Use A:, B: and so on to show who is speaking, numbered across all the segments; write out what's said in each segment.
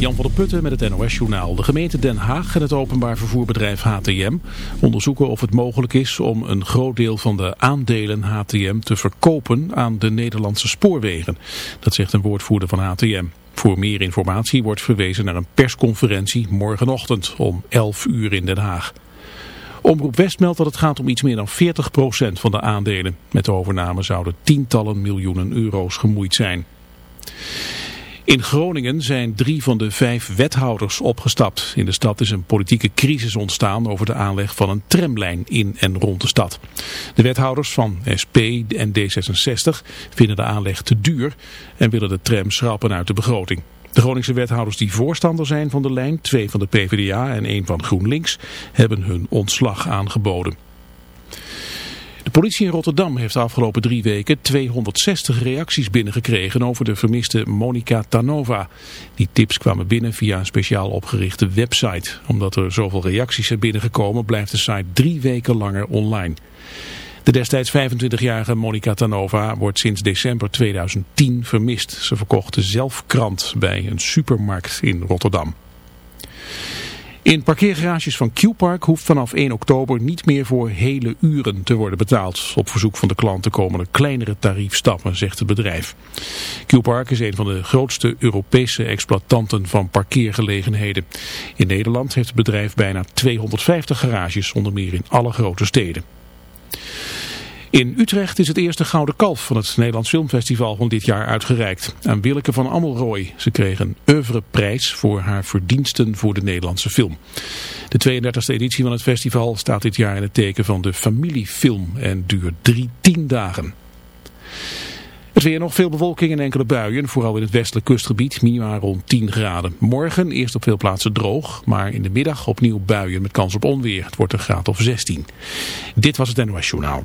A: Jan van der Putten met het NOS-journaal. De gemeente Den Haag en het openbaar vervoerbedrijf HTM onderzoeken of het mogelijk is om een groot deel van de aandelen HTM te verkopen aan de Nederlandse spoorwegen. Dat zegt een woordvoerder van HTM. Voor meer informatie wordt verwezen naar een persconferentie morgenochtend om 11 uur in Den Haag. Omroep West meldt dat het gaat om iets meer dan 40% van de aandelen. Met de overname zouden tientallen miljoenen euro's gemoeid zijn. In Groningen zijn drie van de vijf wethouders opgestapt. In de stad is een politieke crisis ontstaan over de aanleg van een tramlijn in en rond de stad. De wethouders van SP en D66 vinden de aanleg te duur en willen de tram schrappen uit de begroting. De Groningse wethouders die voorstander zijn van de lijn, twee van de PvdA en één van GroenLinks, hebben hun ontslag aangeboden. De politie in Rotterdam heeft de afgelopen drie weken 260 reacties binnengekregen over de vermiste Monica Tanova. Die tips kwamen binnen via een speciaal opgerichte website. Omdat er zoveel reacties zijn binnengekomen blijft de site drie weken langer online. De destijds 25-jarige Monica Tanova wordt sinds december 2010 vermist. Ze verkocht zelf krant bij een supermarkt in Rotterdam. In parkeergarages van Q-Park hoeft vanaf 1 oktober niet meer voor hele uren te worden betaald. Op verzoek van de klanten komen er kleinere tariefstappen, zegt het bedrijf. Q-Park is een van de grootste Europese exploitanten van parkeergelegenheden. In Nederland heeft het bedrijf bijna 250 garages, onder meer in alle grote steden. In Utrecht is het eerste Gouden Kalf van het Nederlands Filmfestival van dit jaar uitgereikt. Aan Willeke van Ammelrooy. Ze kreeg een oeuvreprijs voor haar verdiensten voor de Nederlandse film. De 32e editie van het festival staat dit jaar in het teken van de familiefilm en duurt drie tien dagen. Het weer nog veel bewolking en enkele buien, vooral in het westelijk kustgebied, minimaal rond 10 graden. Morgen eerst op veel plaatsen droog, maar in de middag opnieuw buien met kans op onweer. Het wordt een graad of 16. Dit was het NOS Journaal.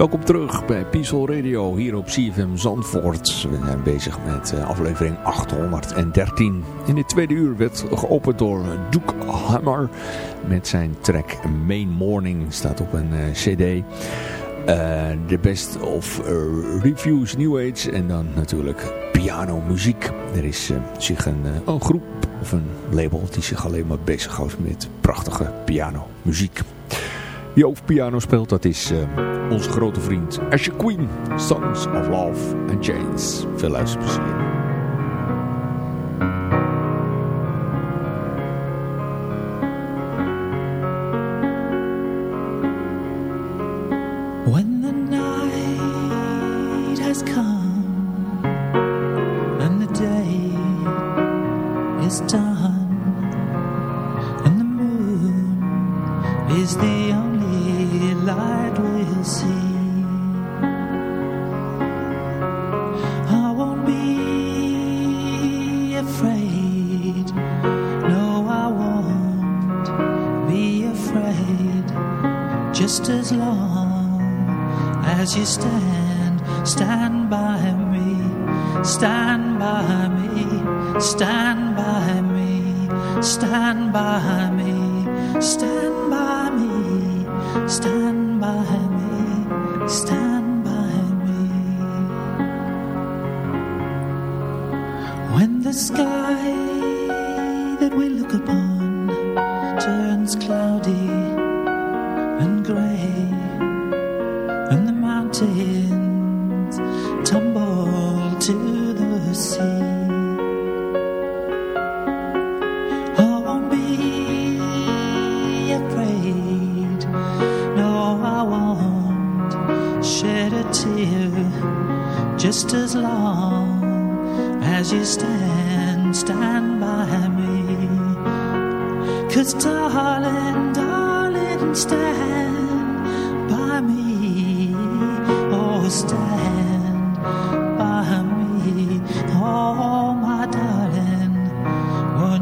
B: Welkom terug bij Peaceful Radio hier op CFM Zandvoort. We zijn bezig met uh, aflevering 813. In dit tweede uur werd geopend door Duke Hammer met zijn track Main Morning. Staat op een uh, cd. De uh, best of reviews New Age en dan natuurlijk piano muziek. Er is zich een, een groep of een label die zich alleen maar bezighoudt met prachtige piano muziek. Wie ook piano speelt, dat is uh, onze grote vriend Asher Queen. Songs of Love and Chains. Veel luisterplezier.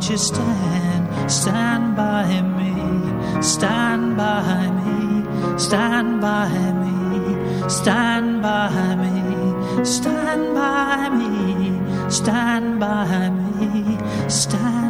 C: Won't you stand. Stand by me. Stand by me. Stand by me. Stand by me. Stand by me. Stand by me. Stand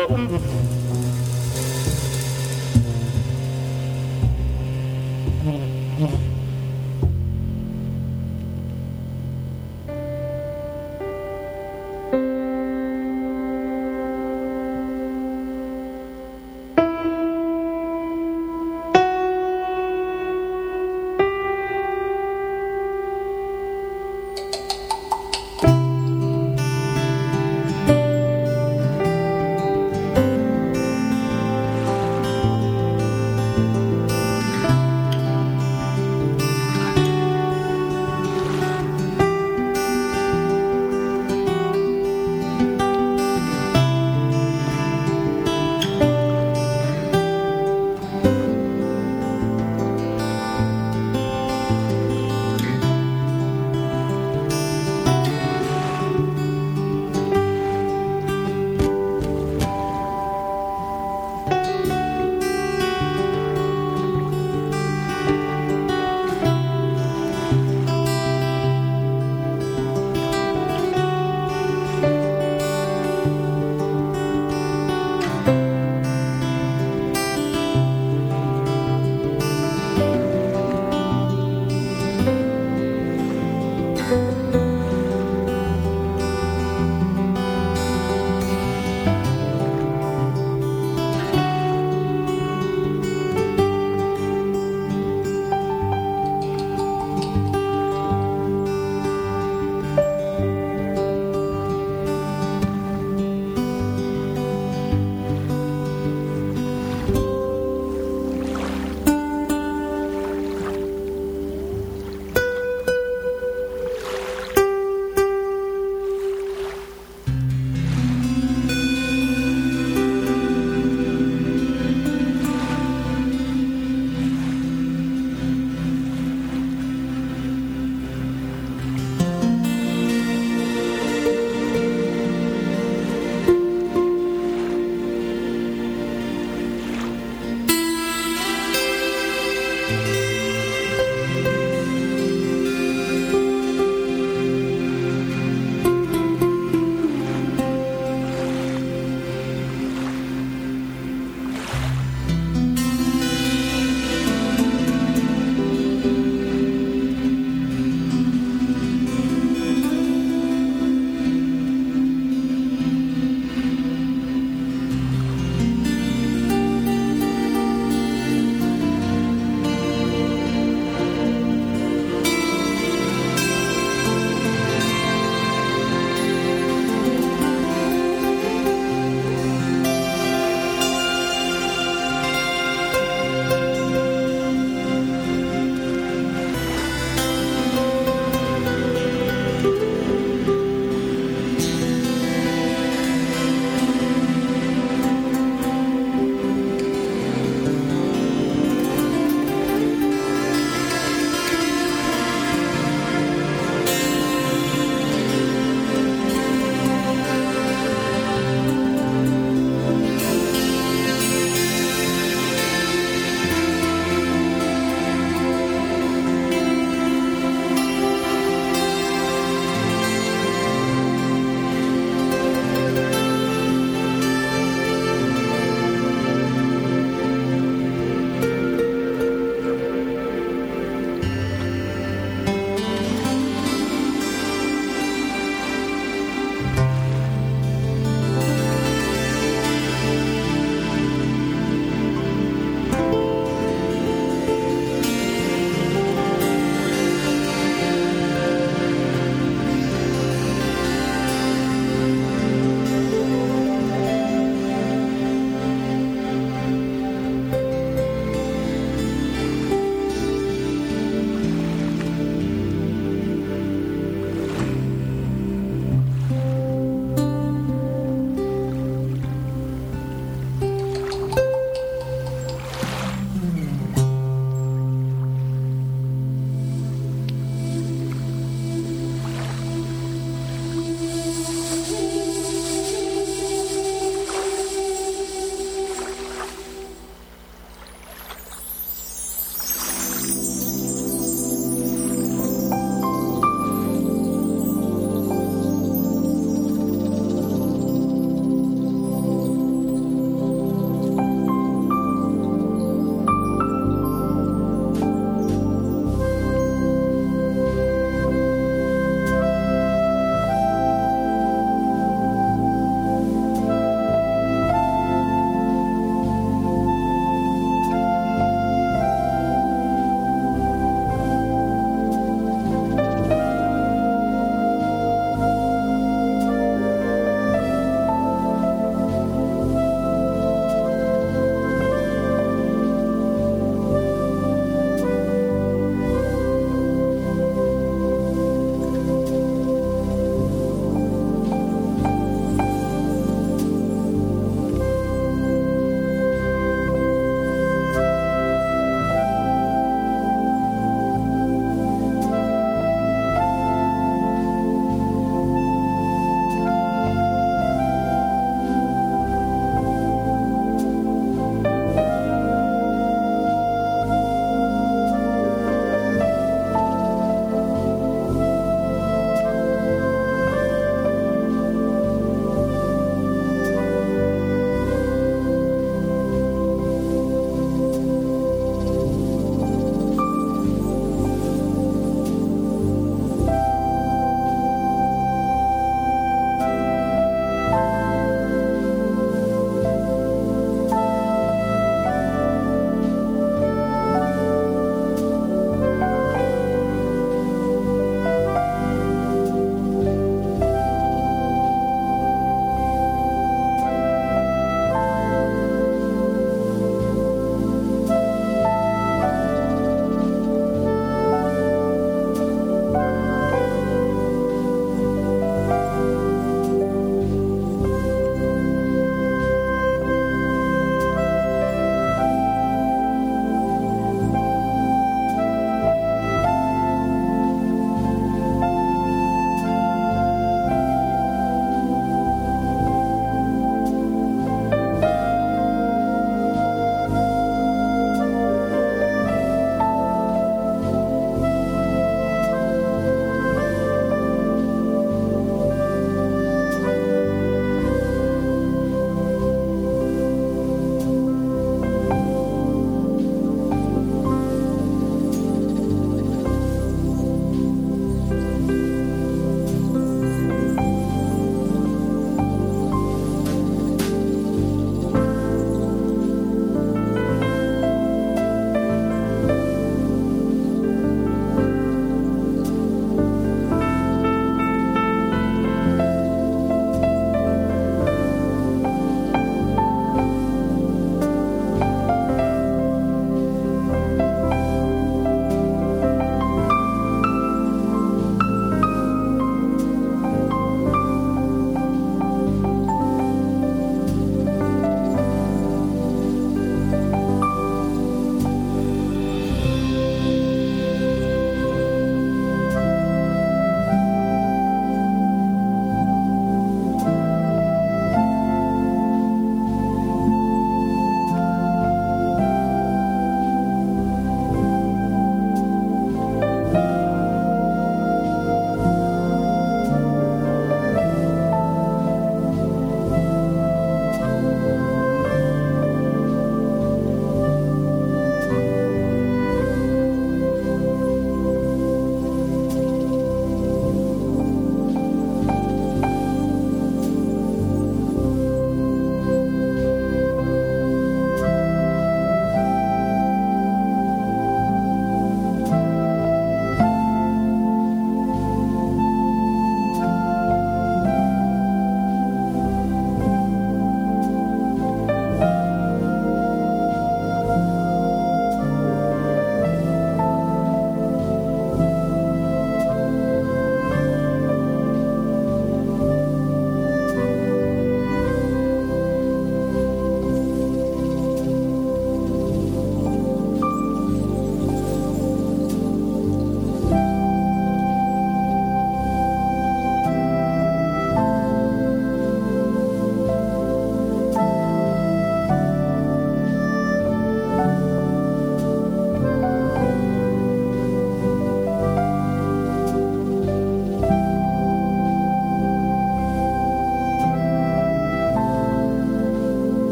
C: Oh, oh, oh.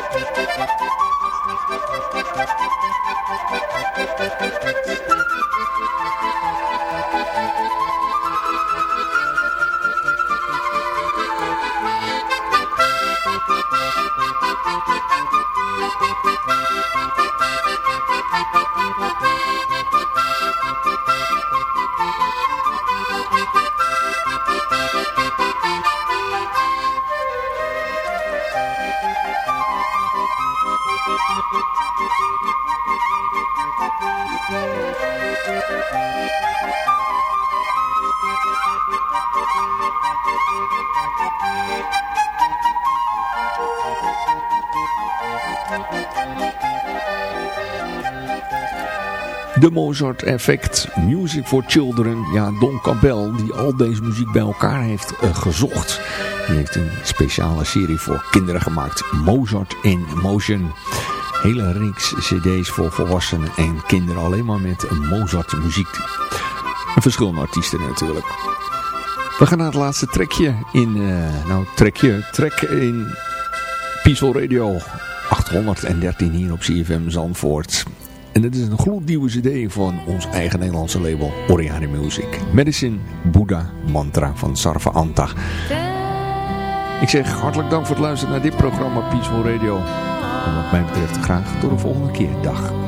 C: Thank you.
D: De Mozart Effect, Music for Children. Ja, Don Cabell, die al deze muziek bij elkaar heeft uh, gezocht. Die heeft een speciale serie voor kinderen gemaakt. Mozart in Motion. Hele reeks cd's voor volwassenen en kinderen. Alleen maar met Mozart muziek. En verschillende artiesten natuurlijk. We gaan naar het laatste trekje in... Uh, nou, trekje, trek in Peaceful Radio 813 hier op CFM Zandvoort. En dit is een gloednieuwe cd van ons eigen Nederlandse label Oriane Music. Medicine Buddha Mantra van Sarva Anta. Ik zeg hartelijk dank voor het luisteren naar dit programma Peaceful Radio. En wat mij betreft graag tot de volgende keer. Dag.